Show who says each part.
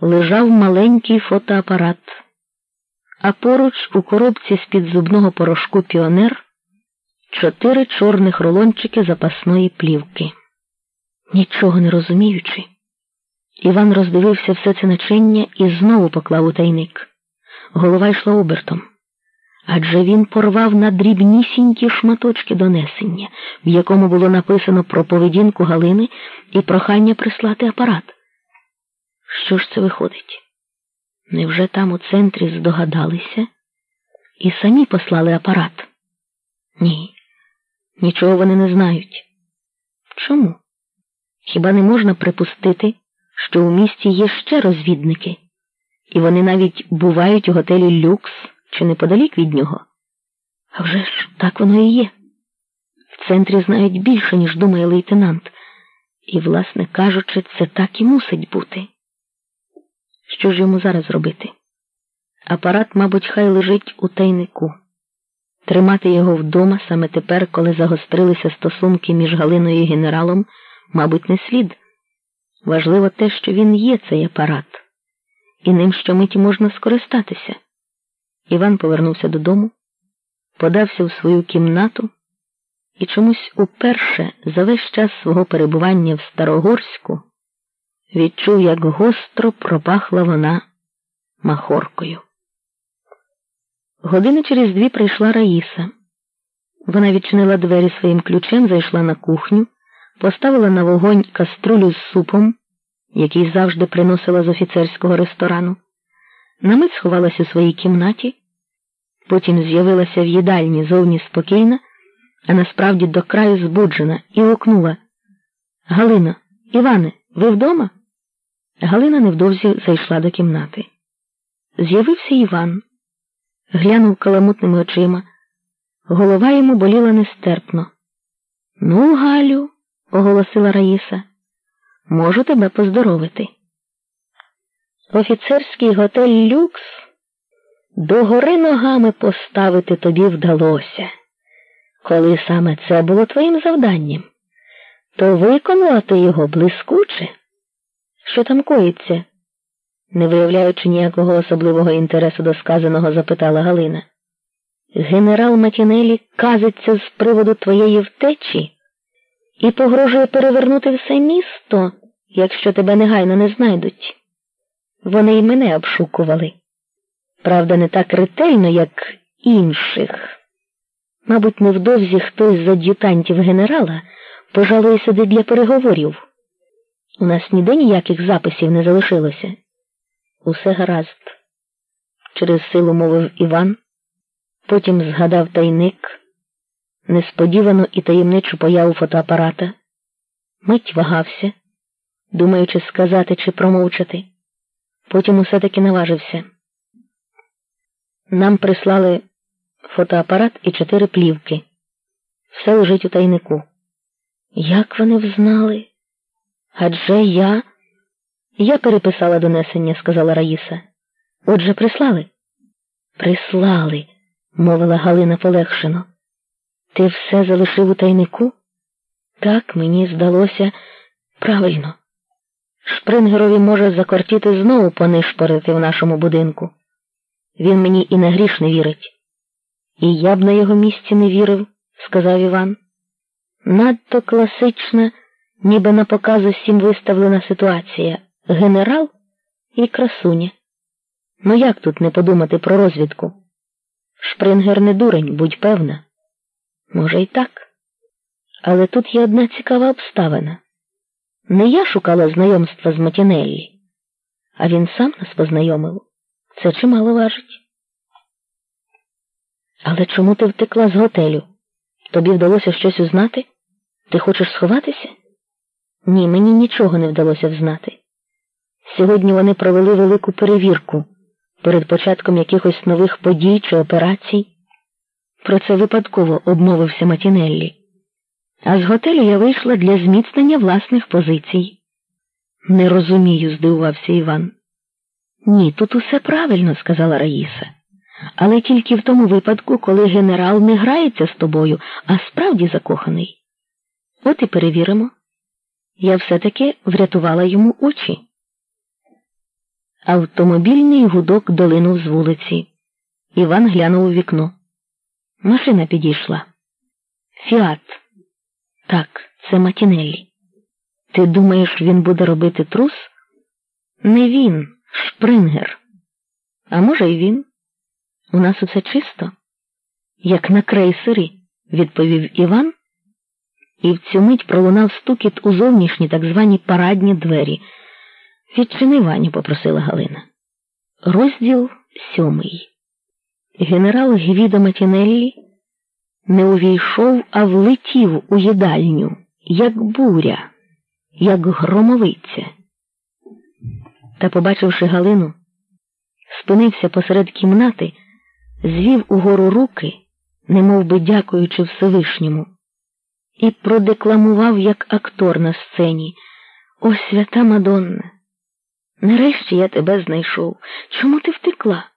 Speaker 1: лежав маленький фотоапарат, а поруч у коробці з-під зубного порошку піонер чотири чорних рулончики запасної плівки. Нічого не розуміючи, Іван роздивився все це начиння і знову поклав у тайник. Голова йшла обертом. Адже він порвав на дрібнісінькі шматочки донесення, в якому було написано про поведінку Галини і прохання прислати апарат. Що ж це виходить? Невже там у центрі здогадалися і самі послали апарат? Ні, нічого вони не знають. Чому? Хіба не можна припустити, що у місті є ще розвідники, і вони навіть бувають у готелі Люкс чи неподалік від нього? А вже ж так воно і є. В центрі знають більше, ніж думає лейтенант, і, власне кажучи, це так і мусить бути. Що ж йому зараз робити? Апарат, мабуть, хай лежить у тайнику. Тримати його вдома саме тепер, коли загострилися стосунки між Галиною і генералом, мабуть, не слід. Важливо те, що він є цей апарат, і ним щомиті можна скористатися. Іван повернувся додому, подався в свою кімнату і чомусь уперше за весь час свого перебування в Старогорську відчув, як гостро пропахла вона махоркою. Години через дві прийшла Раїса. Вона відчинила двері своїм ключем, зайшла на кухню, поставила на вогонь каструлю з супом, який завжди приносила з офіцерського ресторану, на мить сховалась у своїй кімнаті, потім з'явилася в їдальні зовні спокійна, а насправді до краю збуджена, і гукнула Галина, Іване, ви вдома? Галина невдовзі зайшла до кімнати. З'явився Іван, глянув каламутними очима. Голова йому боліла нестерпно. Ну, Галю, оголосила Раїса, можу тебе поздоровити. Офіцерський готель Люкс догори ногами поставити тобі вдалося. Коли саме це було твоїм завданням, то виконувати його блискуче. Що там коїться? Не виявляючи ніякого особливого інтересу до сказаного, запитала Галина. Генерал Матінелі казиться з приводу твоєї втечі і погрожує перевернути все місто, якщо тебе негайно не знайдуть. Вони й мене обшукували. Правда, не так ретельно, як інших. Мабуть, невдовзі хтось з ад'ютантів генерала пожалує сюди для переговорів. У нас ніде ніяких записів не залишилося. Усе гаразд, через силу мовив Іван, потім згадав тайник, несподівану і таємничу появу фотоапарата, мить вагався, думаючи сказати чи промовчати. Потім усе таки наважився. Нам прислали фотоапарат і чотири плівки. Все лежить у тайнику. Як вони взнали? Адже я. Я переписала донесення, сказала Раїса. Отже, прислали? Прислали, мовила Галина полегшено. Ти все залишив у тайнику? Так мені здалося правильно. Шпрингерові може закортіти знову понишпорити в нашому будинку. Він мені і на гріш не вірить. І я б на його місці не вірив, сказав Іван. Надто класична ніби на показ усім виставлена ситуація генерал і красуня. Ну як тут не подумати про розвідку? Шпрингер не дурень, будь певна. Може, й так. Але тут є одна цікава обставина. Не я шукала знайомства з Матінеллі, а він сам нас познайомив. Це чимало важить. Але чому ти втекла з готелю? Тобі вдалося щось узнати? Ти хочеш сховатися? Ні, мені нічого не вдалося взнати. Сьогодні вони провели велику перевірку перед початком якихось нових подій чи операцій. Про це випадково обмовився Матінеллі. А з готелю я вийшла для зміцнення власних позицій. Не розумію, здивувався Іван. Ні, тут усе правильно, сказала Раїса. Але тільки в тому випадку, коли генерал не грається з тобою, а справді закоханий. От і перевіримо я все-таки врятувала йому очі. Автомобільний гудок долинув з вулиці. Іван глянув у вікно. Машина підійшла. Фіат. Так, це Матінеллі. Ти думаєш, він буде робити трус? Не він, шпрингер. А може, й він? У нас усе чисто, як на крейсері, відповів Іван, і в цю мить пролунав стукіт у зовнішні так звані парадні двері. Відчини Ваню, попросила Галина. Розділ сьомий. Генерал Гвідо Матінеллі не увійшов, а влетів у їдальню, як буря, як громовиця. Та, побачивши Галину, спинився посеред кімнати, звів угору руки, немов би дякуючи Всевишньому, і продекламував як актор на сцені. О, свята Мадонна! Нарешті я тебе знайшов. Чому ти втекла?